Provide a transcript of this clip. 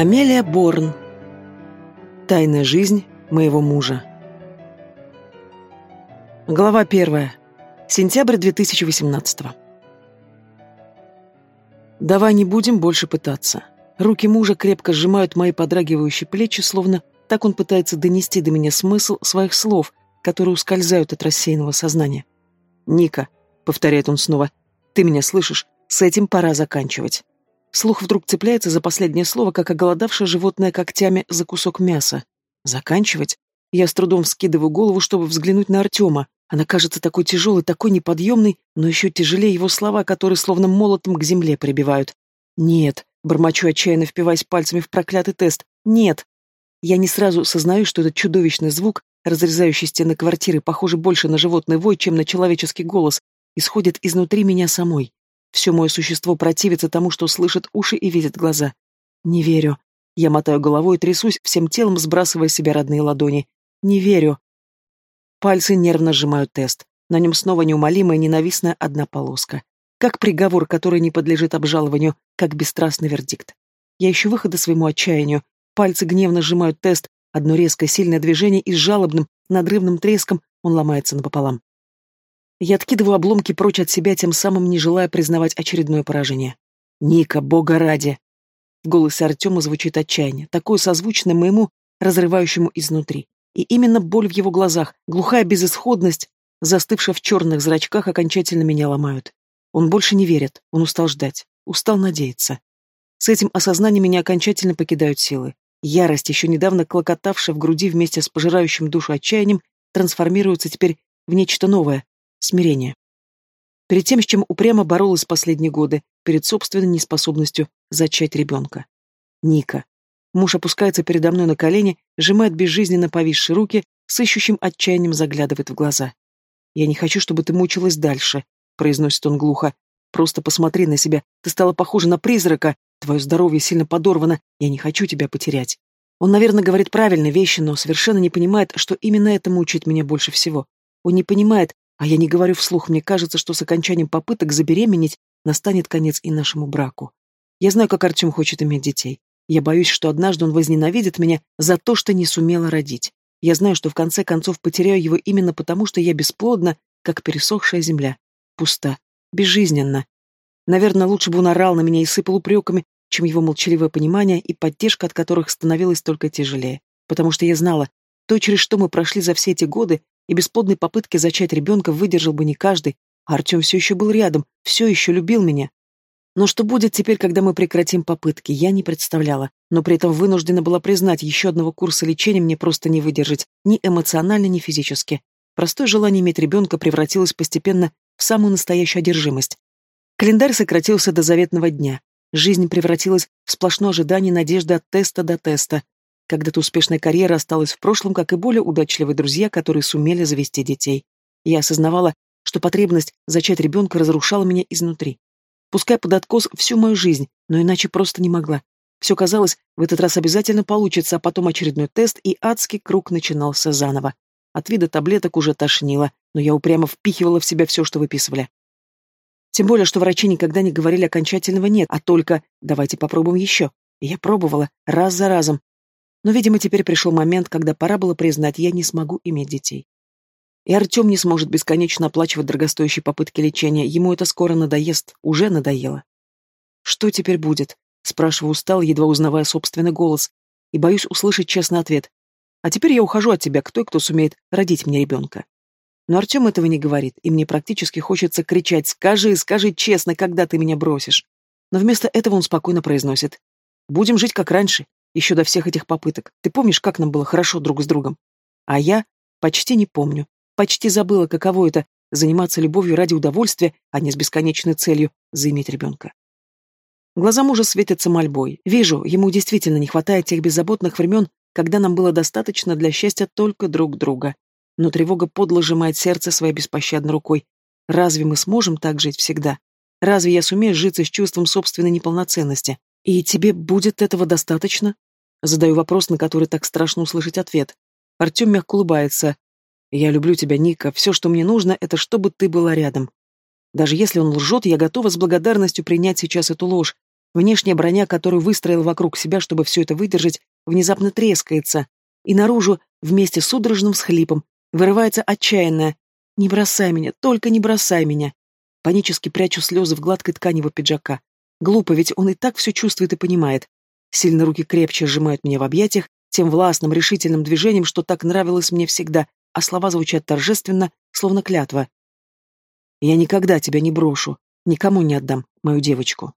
Амелия Борн. Тайная жизнь моего мужа. Глава первая. Сентябрь 2018 Давай не будем больше пытаться. Руки мужа крепко сжимают мои подрагивающие плечи, словно так он пытается донести до меня смысл своих слов, которые ускользают от рассеянного сознания. «Ника», — повторяет он снова, — «ты меня слышишь? С этим пора заканчивать». Слух вдруг цепляется за последнее слово, как оголодавшее животное когтями за кусок мяса. Заканчивать? Я с трудом вскидываю голову, чтобы взглянуть на Артема. Она кажется такой тяжелой, такой неподъемной, но еще тяжелее его слова, которые словно молотом к земле прибивают. «Нет», — бормочу отчаянно, впиваясь пальцами в проклятый тест. «Нет». Я не сразу сознаю, что этот чудовищный звук, разрезающий стены квартиры, похоже больше на животный вой, чем на человеческий голос, исходит изнутри меня самой. Все мое существо противится тому, что слышит уши и видит глаза. Не верю. Я мотаю головой и трясусь, всем телом сбрасывая себе родные ладони. Не верю. Пальцы нервно сжимают тест. На нем снова неумолимая, ненавистная одна полоска. Как приговор, который не подлежит обжалованию, как бесстрастный вердикт. Я ищу выхода своему отчаянию. Пальцы гневно сжимают тест, одно резкое сильное движение и с жалобным, надрывным треском он ломается напополам. Я откидываю обломки прочь от себя, тем самым не желая признавать очередное поражение. «Ника, бога ради!» В голосе Артема звучит отчаяние, такое созвучное моему, разрывающему изнутри. И именно боль в его глазах, глухая безысходность, застывшая в черных зрачках, окончательно меня ломают. Он больше не верит, он устал ждать, устал надеяться. С этим осознанием меня окончательно покидают силы. Ярость, еще недавно клокотавшая в груди вместе с пожирающим душу отчаянием, трансформируется теперь в нечто новое, Смирение. Перед тем, с чем упрямо боролась последние годы, перед собственной неспособностью зачать ребенка. Ника. Муж опускается передо мной на колени, сжимает безжизненно повисшие руки, с ищущим отчаянием заглядывает в глаза. «Я не хочу, чтобы ты мучилась дальше», — произносит он глухо. «Просто посмотри на себя. Ты стала похожа на призрака. Твое здоровье сильно подорвано. Я не хочу тебя потерять». Он, наверное, говорит правильные вещи, но совершенно не понимает, что именно это мучает меня больше всего. Он не понимает, а я не говорю вслух, мне кажется, что с окончанием попыток забеременеть настанет конец и нашему браку. Я знаю, как Артем хочет иметь детей. Я боюсь, что однажды он возненавидит меня за то, что не сумела родить. Я знаю, что в конце концов потеряю его именно потому, что я бесплодна, как пересохшая земля. Пуста, безжизненна. Наверное, лучше бы он орал на меня и сыпал упреками, чем его молчаливое понимание и поддержка, от которых становилось только тяжелее. Потому что я знала, то, через что мы прошли за все эти годы, и бесплодной попытки зачать ребенка выдержал бы не каждый, а Артем все еще был рядом, все еще любил меня. Но что будет теперь, когда мы прекратим попытки, я не представляла, но при этом вынуждена была признать, еще одного курса лечения мне просто не выдержать, ни эмоционально, ни физически. Простое желание иметь ребенка превратилось постепенно в самую настоящую одержимость. Календарь сократился до заветного дня. Жизнь превратилась в сплошное ожидание надежды от теста до теста, когда-то успешная карьера осталась в прошлом, как и более удачливые друзья, которые сумели завести детей. Я осознавала, что потребность зачать ребенка разрушала меня изнутри. Пускай под откос всю мою жизнь, но иначе просто не могла. Все казалось, в этот раз обязательно получится, а потом очередной тест, и адский круг начинался заново. От вида таблеток уже тошнило, но я упрямо впихивала в себя все, что выписывали. Тем более, что врачи никогда не говорили окончательного «нет», а только «давайте попробуем еще». И я пробовала, раз за разом, но, видимо, теперь пришел момент, когда пора было признать, я не смогу иметь детей. И Артем не сможет бесконечно оплачивать дорогостоящие попытки лечения, ему это скоро надоест, уже надоело. «Что теперь будет?» — спрашиваю устал, едва узнавая собственный голос, и боюсь услышать честный ответ. «А теперь я ухожу от тебя, кто и кто сумеет родить мне ребенка». Но Артем этого не говорит, и мне практически хочется кричать «Скажи, скажи честно, когда ты меня бросишь?» Но вместо этого он спокойно произносит «Будем жить как раньше, еще до всех этих попыток. Ты помнишь, как нам было хорошо друг с другом? А я почти не помню. Почти забыла, каково это — заниматься любовью ради удовольствия, а не с бесконечной целью заиметь ребенка. Глаза мужа светятся мольбой. Вижу, ему действительно не хватает тех беззаботных времен, когда нам было достаточно для счастья только друг друга. Но тревога подло сжимает сердце своей беспощадной рукой. Разве мы сможем так жить всегда? Разве я сумею житься с чувством собственной неполноценности? «И тебе будет этого достаточно?» Задаю вопрос, на который так страшно услышать ответ. Артем мягко улыбается. «Я люблю тебя, Ника. Все, что мне нужно, это чтобы ты была рядом. Даже если он лжет, я готова с благодарностью принять сейчас эту ложь. Внешняя броня, которую выстроил вокруг себя, чтобы все это выдержать, внезапно трескается, и наружу, вместе с судорожным схлипом, вырывается отчаянное «Не бросай меня, только не бросай меня!» Панически прячу слезы в гладкой ткани его пиджака. Глупо, ведь он и так все чувствует и понимает. Сильно руки крепче сжимают меня в объятиях, тем властным, решительным движением, что так нравилось мне всегда, а слова звучат торжественно, словно клятва. «Я никогда тебя не брошу, никому не отдам, мою девочку».